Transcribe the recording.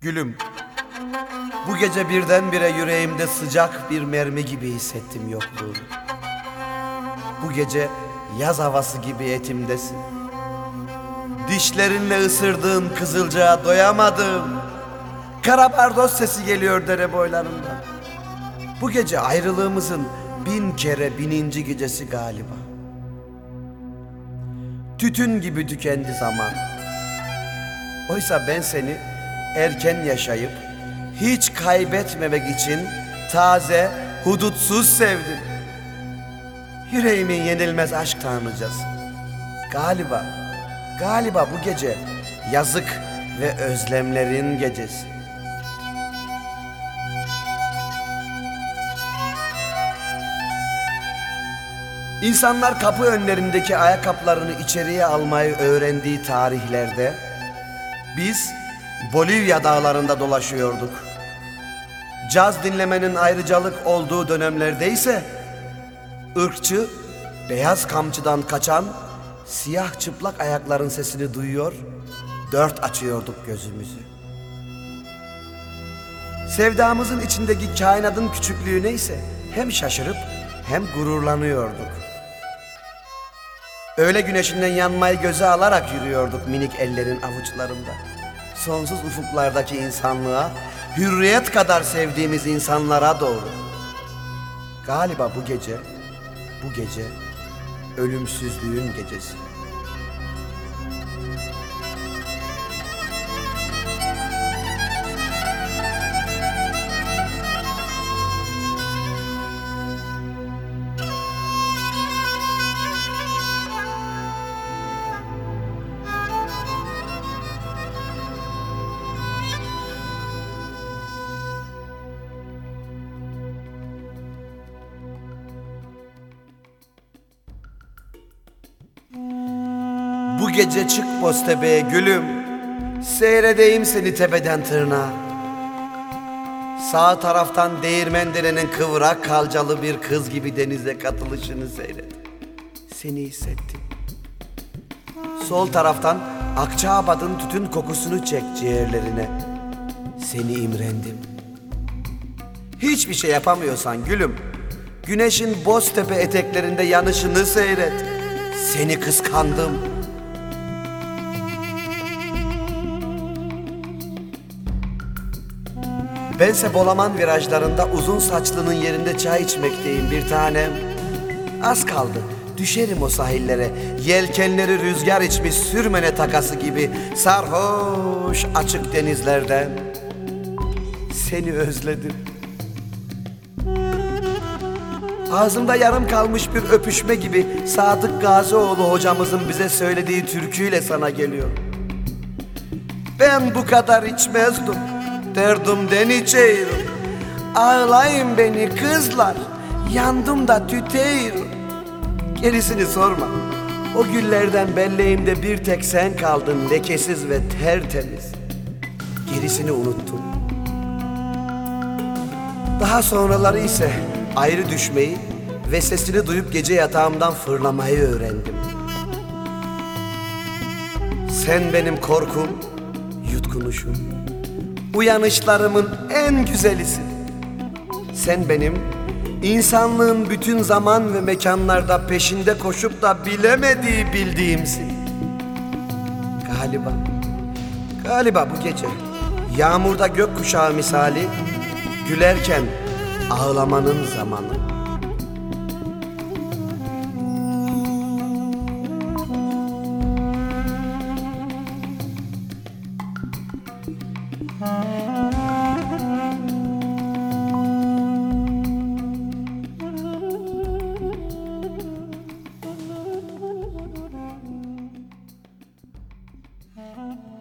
Gülüm, bu gece birdenbire yüreğimde sıcak bir mermi gibi hissettim yokluğunu. Bu gece yaz havası gibi etimdesin. Dişlerinle ısırdığın kızılcığa doyamadım. Kara bardos sesi geliyor dere boylarından. Bu gece ayrılığımızın bin kere bininci gecesi galiba. Tütün gibi tükendi zaman. Oysa ben seni erken yaşayıp hiç kaybetmemek için taze, hudutsuz sevdim. Yüreğimin yenilmez aşk tanrıcası. Galiba, galiba bu gece yazık ve özlemlerin gecesi. İnsanlar kapı önlerindeki ayakkabılarını içeriye almayı öğrendiği tarihlerde biz Bolivya dağlarında dolaşıyorduk. Caz dinlemenin ayrıcalık olduğu dönemlerde ise ırkçı, beyaz kamçıdan kaçan siyah çıplak ayakların sesini duyuyor, dört açıyorduk gözümüzü. Sevdamızın içindeki kainatın küçüklüğü neyse hem şaşırıp hem gururlanıyorduk. Öğle güneşinden yanmayı göze alarak yürüyorduk minik ellerin avuçlarında. Sonsuz ufuklardaki insanlığa, hürriyet kadar sevdiğimiz insanlara doğru. Galiba bu gece, bu gece ölümsüzlüğün gecesi. Bu gece çık Boztepe'ye gülüm. Seyredeyim seni tepeden tırnağa. Sağ taraftan değirmen derenin kıvrak kalcalı bir kız gibi denize katılışını seyret Seni hissettim. Sol taraftan Akçaabat'ın tütün kokusunu çek ciğerlerine. Seni imrendim. Hiçbir şey yapamıyorsan gülüm. Güneşin Boztepe eteklerinde yanışını seyret. Seni kıskandım Bense Bolaman virajlarında uzun saçlının yerinde çay içmekteyim bir tanem. Az kaldı. Düşerim o sahillere. Yelkenleri rüzgar içmiş sürmene takası gibi sarhoş açık denizlerden. Seni özledim. Ağzımda yarım kalmış bir öpüşme gibi Sadık Gazioğlu hocamızın bize söylediği türküyle sana geliyor. Ben bu kadar içmezdim. Derdimden içeyim. Ağlayın beni kızlar. Yandım da tüteyim. Gerisini sorma. O güllerden belleğimde bir tek sen kaldın lekesiz ve tertemiz. Gerisini unuttum. Daha sonraları ise ayrı düşmeyi ve sesini duyup gece yatağımdan fırlamayı öğrendim. Sen benim korkum, yutkunuşum. Uyanışlarımın en güzelisin. Sen benim insanlığın bütün zaman ve mekanlarda peşinde koşup da bilemediği bildiğimsin. Galiba, galiba bu gece yağmurda gökkuşağı misali gülerken ağlamanın zamanı. Mm-hmm.